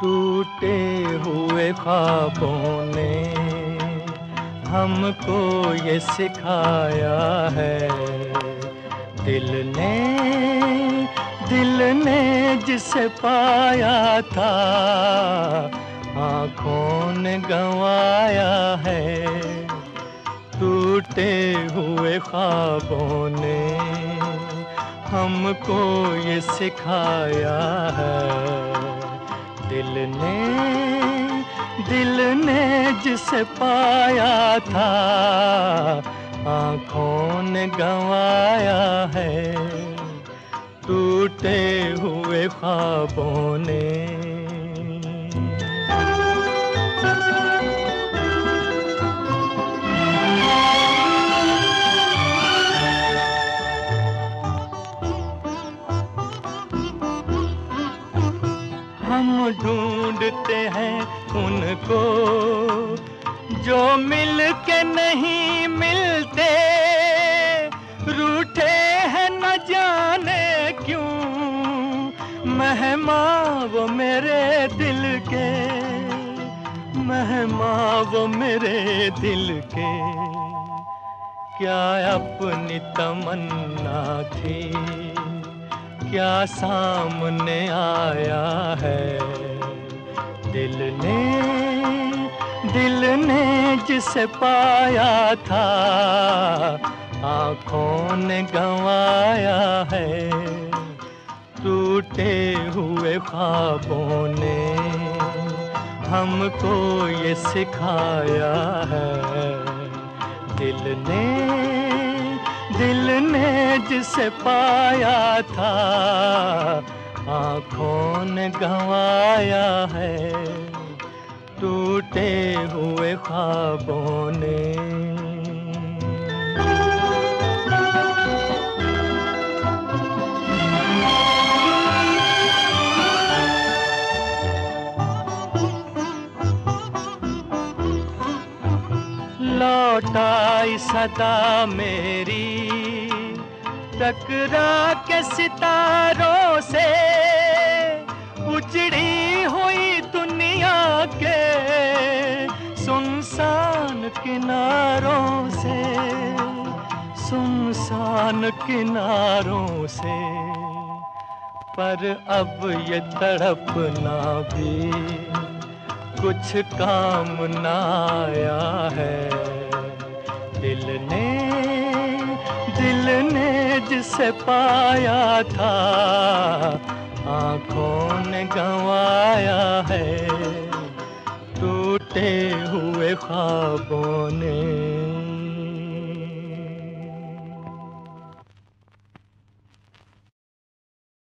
टूटे हुए ख्वाबों ने हमको ये सिखाया है। दिल ने दिल ने जिसे पाया था, आँखों ने गंवाया है। टूटे हुए ख्वाबों ने हमको ये सिखाया है। दिल ने दिल ने जिसे पाया था, आँखों ने गंवाया है, टूटे हुए ख्वाबों ने। हम ढूंढते हैं उनको, जो मिल के नहीं मिलते। रूठे हैं न जाने क्यों मेहमा वो मेरे दिल के मेहमा वो मेरे दिल के। क्या अपनी तमन्ना थी? क्या सामने आया है? दिल ने दिल ने जिसे पाया था, आँखों ने गंवाया है। टूटे हुए ख्वाबों ने हमको ये सिखाया है। दिल ने दिल ने जिसे पाया था। आँखों ने गंवाया है। टूटे हुए ख्वाबों ने। लौटाई सदा मेरी। टकरा के सितारों से उजड़ी हुई दुनिया के सुनसान किनारों से, सुनसान किनारों से। पर अब ये तड़पना भी कुछ काम ना आया है। दिल ने दिल ने जिसे पाया था आँखों ने गंवाया है टूटे हुए ख्वाबों ने।